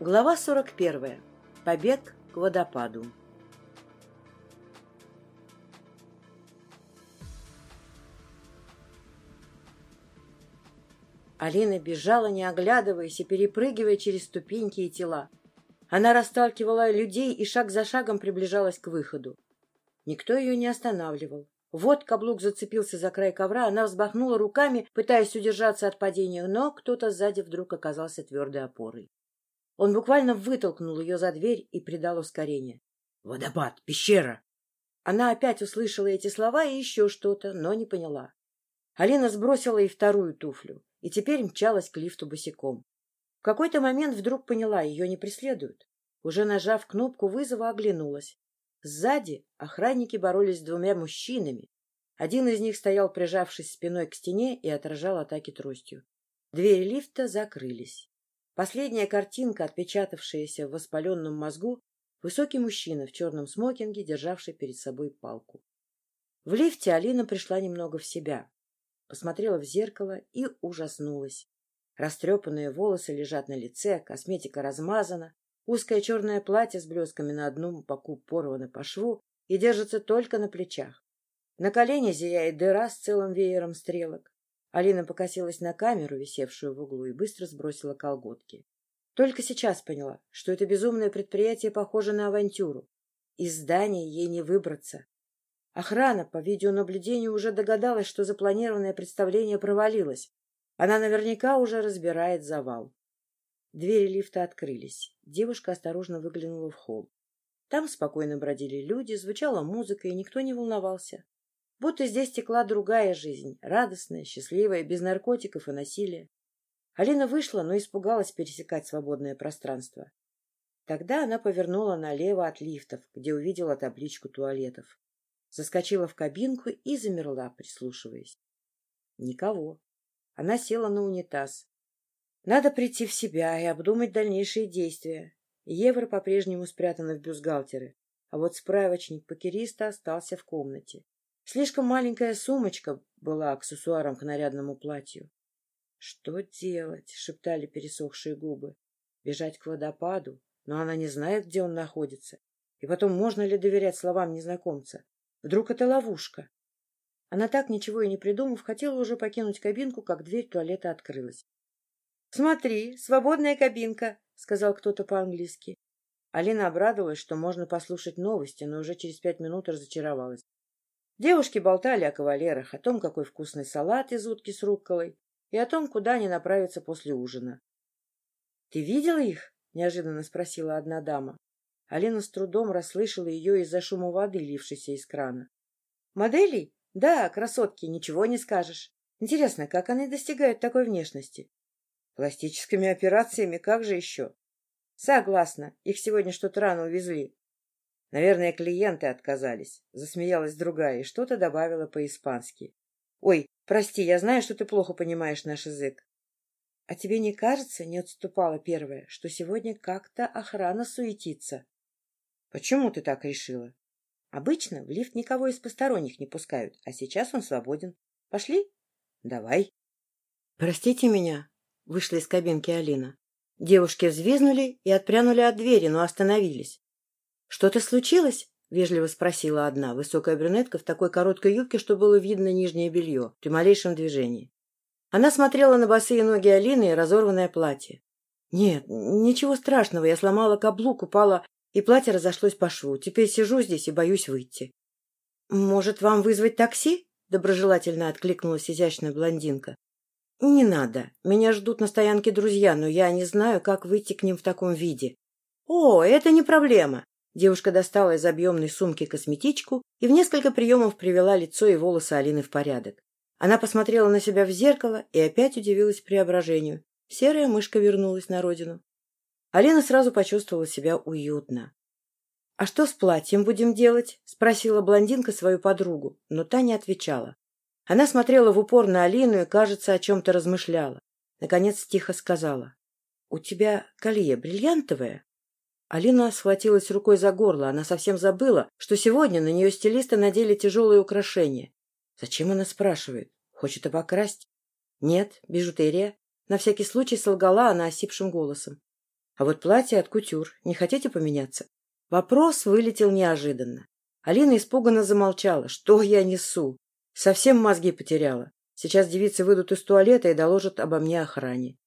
Глава 41. Побег к водопаду. Алина бежала, не оглядываясь и перепрыгивая через ступеньки и тела. Она расталкивала людей и шаг за шагом приближалась к выходу. Никто ее не останавливал. Вот каблук зацепился за край ковра, она взбахнула руками, пытаясь удержаться от падения, но кто-то сзади вдруг оказался твердой опорой. Он буквально вытолкнул ее за дверь и придал ускорение. «Водопад! Пещера!» Она опять услышала эти слова и еще что-то, но не поняла. Алина сбросила и вторую туфлю, и теперь мчалась к лифту босиком. В какой-то момент вдруг поняла, ее не преследуют. Уже нажав кнопку вызова, оглянулась. Сзади охранники боролись с двумя мужчинами. Один из них стоял, прижавшись спиной к стене, и отражал атаки тростью. Двери лифта закрылись. Последняя картинка, отпечатавшаяся в воспаленном мозгу, высокий мужчина в черном смокинге, державший перед собой палку. В лифте Алина пришла немного в себя. Посмотрела в зеркало и ужаснулась. Растрепанные волосы лежат на лице, косметика размазана, Узкое черное платье с блесками на одном боку порвано по шву и держится только на плечах. На колене зияет дыра с целым веером стрелок. Алина покосилась на камеру, висевшую в углу, и быстро сбросила колготки. Только сейчас поняла, что это безумное предприятие похоже на авантюру. Из здания ей не выбраться. Охрана по видеонаблюдению уже догадалась, что запланированное представление провалилось. Она наверняка уже разбирает завал. Двери лифта открылись. Девушка осторожно выглянула в холл. Там спокойно бродили люди, звучала музыка, и никто не волновался. Будто здесь текла другая жизнь, радостная, счастливая, без наркотиков и насилия. Алина вышла, но испугалась пересекать свободное пространство. Тогда она повернула налево от лифтов, где увидела табличку туалетов. Заскочила в кабинку и замерла, прислушиваясь. Никого. Она села на унитаз, надо прийти в себя и обдумать дальнейшие действия. Евро по-прежнему спрятано в бюстгальтере, а вот справочник покериста остался в комнате. Слишком маленькая сумочка была аксессуаром к нарядному платью. — Что делать? — шептали пересохшие губы. — Бежать к водопаду? Но она не знает, где он находится. И потом, можно ли доверять словам незнакомца? Вдруг это ловушка? Она так, ничего и не придумав, хотела уже покинуть кабинку, как дверь туалета открылась. — Смотри, свободная кабинка, — сказал кто-то по-английски. Алина обрадовалась, что можно послушать новости, но уже через пять минут разочаровалась. Девушки болтали о кавалерах, о том, какой вкусный салат из утки с рукколой, и о том, куда они направятся после ужина. — Ты видела их? — неожиданно спросила одна дама. Алина с трудом расслышала ее из-за шума воды, лившейся из крана. — Моделей? Да, красотки, ничего не скажешь. Интересно, как они достигают такой внешности? Пластическими операциями, как же еще? Согласна, их сегодня что-то рано увезли. Наверное, клиенты отказались. Засмеялась другая и что-то добавила по-испански. Ой, прости, я знаю, что ты плохо понимаешь наш язык. А тебе не кажется, не отступала первая, что сегодня как-то охрана суетится? Почему ты так решила? Обычно в лифт никого из посторонних не пускают, а сейчас он свободен. Пошли? Давай. Простите меня, Вышла из кабинки Алина. Девушки взвизнули и отпрянули от двери, но остановились. — Что-то случилось? — вежливо спросила одна, высокая брюнетка в такой короткой юбке, что было видно нижнее белье при малейшем движении. Она смотрела на босые ноги Алины и разорванное платье. — Нет, ничего страшного, я сломала каблук, упала, и платье разошлось по шву. Теперь сижу здесь и боюсь выйти. — Может, вам вызвать такси? — доброжелательно откликнулась изящная блондинка. — Не надо. Меня ждут на стоянке друзья, но я не знаю, как выйти к ним в таком виде. — О, это не проблема. Девушка достала из объемной сумки косметичку и в несколько приемов привела лицо и волосы Алины в порядок. Она посмотрела на себя в зеркало и опять удивилась преображению. Серая мышка вернулась на родину. Алина сразу почувствовала себя уютно. — А что с платьем будем делать? — спросила блондинка свою подругу, но та не отвечала. Она смотрела в упор на Алину и, кажется, о чем-то размышляла. Наконец тихо сказала. — У тебя колье бриллиантовое? Алина схватилась рукой за горло. Она совсем забыла, что сегодня на нее стилисты надели тяжелые украшения. Зачем она спрашивает? Хочет обокрасть? Нет, бижутерия. На всякий случай солгала она осипшим голосом. А вот платье от кутюр. Не хотите поменяться? Вопрос вылетел неожиданно. Алина испуганно замолчала. Что я несу? Совсем мозги потеряла. Сейчас девицы выйдут из туалета и доложат обо мне охране.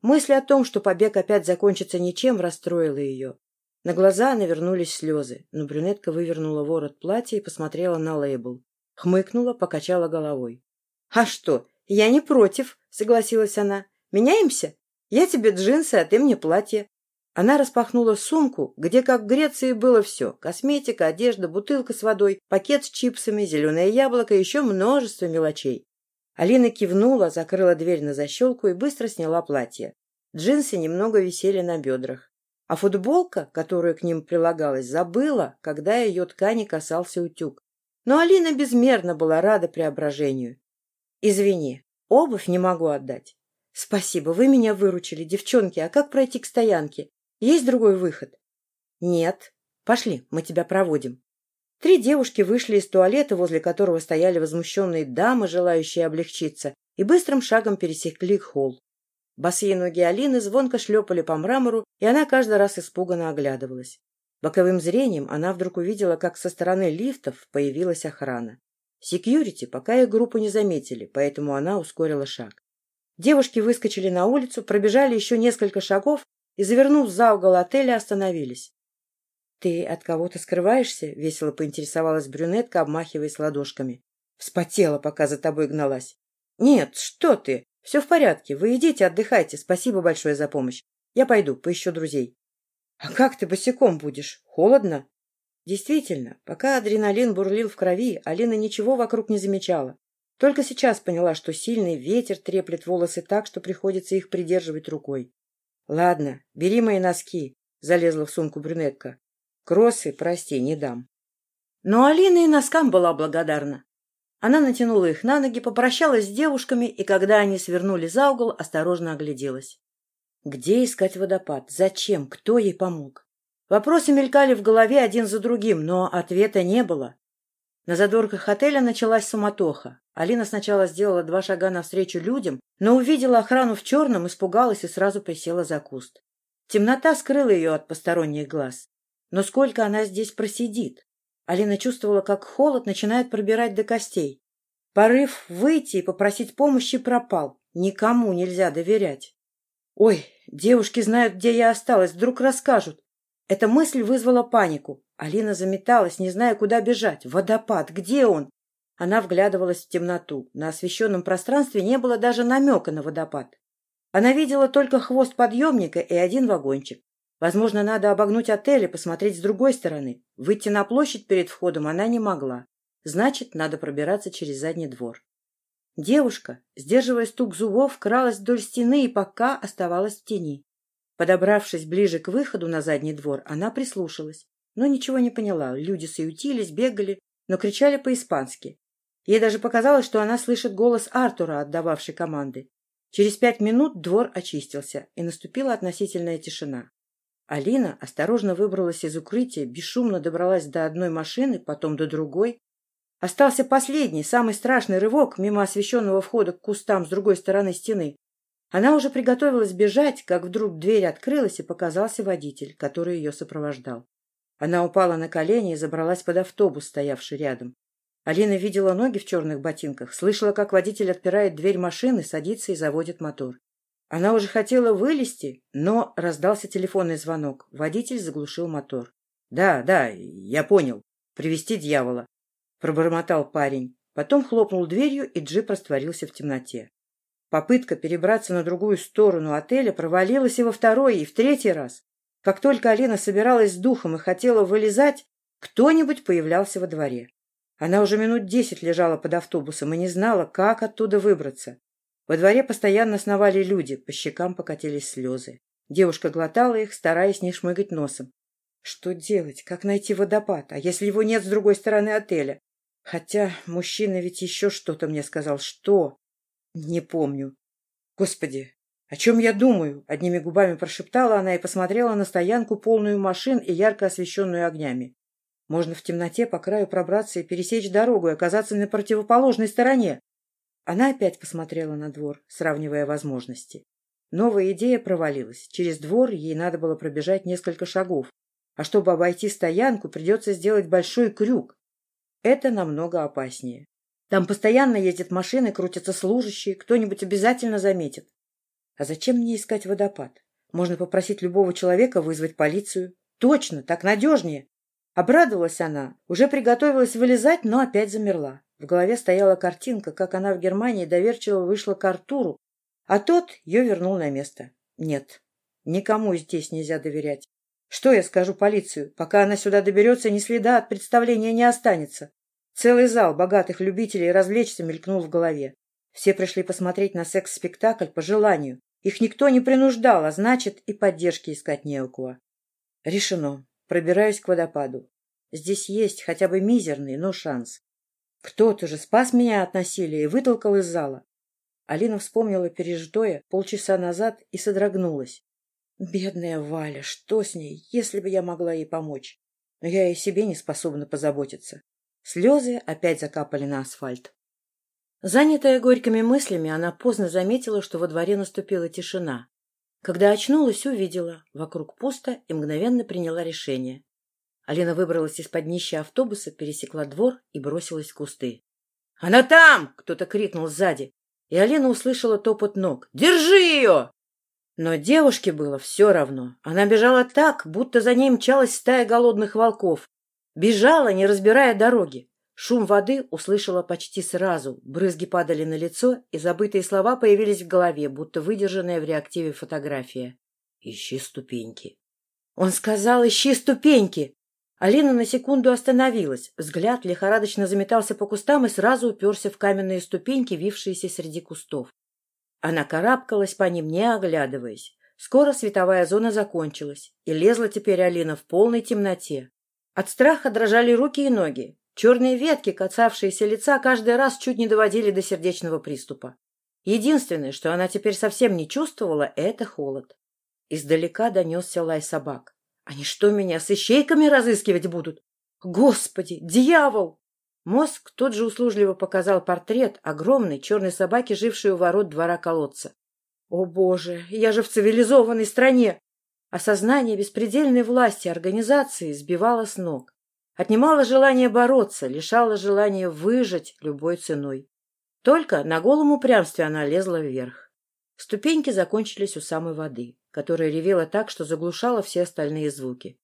Мысль о том, что побег опять закончится ничем, расстроила ее. На глаза навернулись слезы, но брюнетка вывернула ворот платья и посмотрела на лейбл. Хмыкнула, покачала головой. — А что, я не против, — согласилась она. — Меняемся? Я тебе джинсы, а ты мне платье. Она распахнула сумку, где, как в Греции, было все — косметика, одежда, бутылка с водой, пакет с чипсами, зеленое яблоко и еще множество мелочей. Алина кивнула, закрыла дверь на защелку и быстро сняла платье. Джинсы немного висели на бедрах. А футболка, которая к ним прилагалась, забыла, когда ее ткани касался утюг. Но Алина безмерно была рада преображению. — Извини, обувь не могу отдать. — Спасибо, вы меня выручили, девчонки. А как пройти к стоянке? Есть другой выход? — Нет. Пошли, мы тебя проводим. Три девушки вышли из туалета, возле которого стояли возмущенные дамы, желающие облегчиться, и быстрым шагом пересекли холл. Босые ноги Алины звонко шлепали по мрамору, и она каждый раз испуганно оглядывалась. Боковым зрением она вдруг увидела, как со стороны лифтов появилась охрана. Секьюрити пока их группу не заметили, поэтому она ускорила шаг. Девушки выскочили на улицу, пробежали еще несколько шагов и, завернув за угол отеля, остановились. — Ты от кого-то скрываешься? — весело поинтересовалась брюнетка, обмахиваясь ладошками. — Вспотела, пока за тобой гналась. — Нет, что ты! Все в порядке. Вы идите, отдыхайте. Спасибо большое за помощь. Я пойду, поищу друзей. — А как ты босиком будешь? Холодно? Действительно, пока адреналин бурлил в крови, Алина ничего вокруг не замечала. Только сейчас поняла, что сильный ветер треплет волосы так, что приходится их придерживать рукой. Ладно, бери мои носки, залезла в сумку брюнетка. Кроссы, прости, не дам. Но Алина и носкам была благодарна. Она натянула их на ноги, попрощалась с девушками, и когда они свернули за угол, осторожно огляделась. Где искать водопад? Зачем? Кто ей помог? Вопросы мелькали в голове один за другим, но ответа не было. На задворках отеля началась суматоха. Алина сначала сделала два шага навстречу людям, но увидела охрану в черном, испугалась и сразу присела за куст. Темнота скрыла ее от посторонних глаз. Но сколько она здесь просидит? Алина чувствовала, как холод начинает пробирать до костей. Порыв выйти и попросить помощи пропал. Никому нельзя доверять. «Ой, девушки знают, где я осталась, вдруг расскажут». Эта мысль вызвала панику. Алина заметалась, не зная, куда бежать. Водопад, где он? Она вглядывалась в темноту. На освещенном пространстве не было даже намека на водопад. Она видела только хвост подъемника и один вагончик. Возможно, надо обогнуть отель и посмотреть с другой стороны. Выйти на площадь перед входом она не могла. Значит, надо пробираться через задний двор. Девушка, сдерживая стук зубов, кралась вдоль стены и пока оставалась в тени. Подобравшись ближе к выходу на задний двор, она прислушалась но ничего не поняла. Люди суетились, бегали, но кричали по-испански. Ей даже показалось, что она слышит голос Артура, отдававший команды. Через пять минут двор очистился, и наступила относительная тишина. Алина осторожно выбралась из укрытия, бесшумно добралась до одной машины, потом до другой. Остался последний, самый страшный рывок мимо освещенного входа к кустам с другой стороны стены. Она уже приготовилась бежать, как вдруг дверь открылась, и показался водитель, который ее сопровождал. Она упала на колени и забралась под автобус, стоявший рядом. Алина видела ноги в черных ботинках, слышала, как водитель отпирает дверь машины, садится и заводит мотор. Она уже хотела вылезти, но раздался телефонный звонок. Водитель заглушил мотор. — Да, да, я понял. Привести дьявола. Пробормотал парень. Потом хлопнул дверью, и джип растворился в темноте. Попытка перебраться на другую сторону отеля провалилась и во второй, и в третий раз. Как только Алина собиралась с духом и хотела вылезать, кто-нибудь появлялся во дворе. Она уже минут десять лежала под автобусом и не знала, как оттуда выбраться. Во дворе постоянно сновали люди, по щекам покатились слезы. Девушка глотала их, стараясь не шмыгать носом. Что делать? Как найти водопад? А если его нет с другой стороны отеля? Хотя мужчина ведь еще что-то мне сказал. Что? Не помню. Господи, «О чем я думаю?» — одними губами прошептала она и посмотрела на стоянку, полную машин и ярко освещенную огнями. «Можно в темноте по краю пробраться и пересечь дорогу и оказаться на противоположной стороне». Она опять посмотрела на двор, сравнивая возможности. Новая идея провалилась. Через двор ей надо было пробежать несколько шагов. А чтобы обойти стоянку, придется сделать большой крюк. Это намного опаснее. Там постоянно ездят машины, крутятся служащие, кто-нибудь обязательно заметит. А зачем мне искать водопад? Можно попросить любого человека вызвать полицию. Точно, так надежнее. Обрадовалась она, уже приготовилась вылезать, но опять замерла. В голове стояла картинка, как она в Германии доверчиво вышла к Артуру, а тот ее вернул на место. Нет, никому здесь нельзя доверять. Что я скажу полицию? Пока она сюда доберется, ни следа от представления не останется. Целый зал богатых любителей развлечься мелькнул в голове. Все пришли посмотреть на секс-спектакль по желанию. Их никто не принуждал, а значит, и поддержки искать не у кого. Решено. Пробираюсь к водопаду. Здесь есть хотя бы мизерный, но шанс. Кто-то же спас меня от насилия и вытолкал из зала. Алина вспомнила пережитое полчаса назад и содрогнулась. Бедная Валя, что с ней, если бы я могла ей помочь? Но я и себе не способна позаботиться. Слезы опять закапали на асфальт. Занятая горькими мыслями, она поздно заметила, что во дворе наступила тишина. Когда очнулась, увидела. Вокруг пусто и мгновенно приняла решение. Алина выбралась из-под днища автобуса, пересекла двор и бросилась в кусты. «Она там!» — кто-то крикнул сзади. И Алина услышала топот ног. «Держи ее!» Но девушке было все равно. Она бежала так, будто за ней мчалась стая голодных волков. Бежала, не разбирая дороги. Шум воды услышала почти сразу, брызги падали на лицо, и забытые слова появились в голове, будто выдержанная в реактиве фотография. «Ищи ступеньки». Он сказал «Ищи ступеньки». Алина на секунду остановилась, взгляд лихорадочно заметался по кустам и сразу уперся в каменные ступеньки, вившиеся среди кустов. Она карабкалась по ним, не оглядываясь. Скоро световая зона закончилась, и лезла теперь Алина в полной темноте. От страха дрожали руки и ноги, Черные ветки, касавшиеся лица, каждый раз чуть не доводили до сердечного приступа. Единственное, что она теперь совсем не чувствовала, — это холод. Издалека донесся лай собак. Они что, меня с ищейками разыскивать будут? Господи, дьявол! Мозг тут же услужливо показал портрет огромной черной собаки, жившей у ворот двора колодца. О, Боже, я же в цивилизованной стране! Осознание беспредельной власти организации сбивало с ног. Отнимала желание бороться, лишала желания выжить любой ценой. Только на голом упрямстве она лезла вверх. Ступеньки закончились у самой воды, которая ревела так, что заглушала все остальные звуки.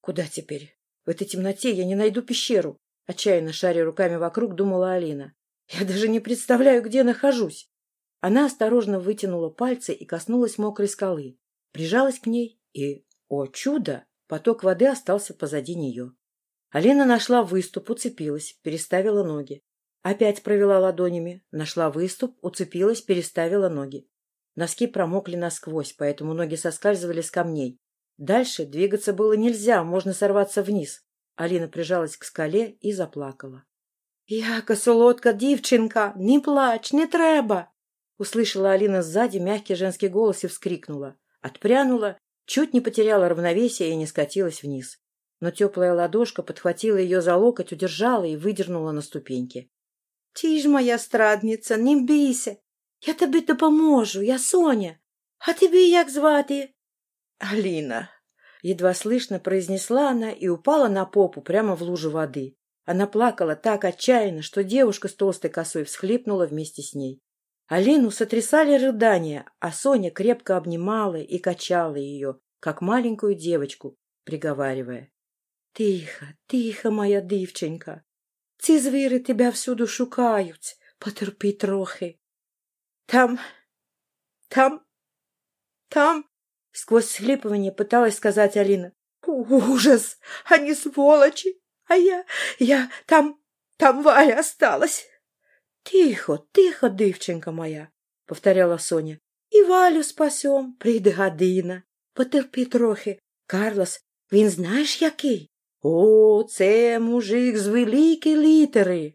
«Куда теперь? В этой темноте я не найду пещеру!» Отчаянно шаря руками вокруг, думала Алина. «Я даже не представляю, где нахожусь!» Она осторожно вытянула пальцы и коснулась мокрой скалы. Прижалась к ней и, о чудо, поток воды остался позади нее. Алина нашла выступ, уцепилась, переставила ноги. Опять провела ладонями, нашла выступ, уцепилась, переставила ноги. Носки промокли насквозь, поэтому ноги соскальзывали с камней. Дальше двигаться было нельзя, можно сорваться вниз. Алина прижалась к скале и заплакала. — Яка солодка дівчинка, не плачь, не треба! Услышала Алина сзади мягкий женский голос и вскрикнула. Отпрянула, чуть не потеряла равновесие и не скатилась вниз но теплая ладошка подхватила ее за локоть, удержала и выдернула на ступеньки. — Ти ж моя страдниця, не бійся. Я тобі допоможу, я Соня. А тебе як звати? — Алина. Едва слышно произнесла она и упала на попу прямо в лужу воды. Она плакала так отчаянно, что девушка с толстой косой всхлипнула вместе с ней. Алину сотрясали рыдания, а Соня крепко обнимала и качала ее, как маленькую девочку, приговаривая. Тихо, тихо, моя дівчинка. Ці звіри тебе всюду шукають. Потерпи трохи. Там, там, там, сквозь схлипывание пыталась сказать Алина. Ужас! Они сволочи! А я, я, там, там Валя осталась. Тихо, тихо, дівчинка моя, повторяла Соня. І Валю спасем, прийде година. Потерпи трохи. Карлос, він знаєш який? О, це мужик з великої літери.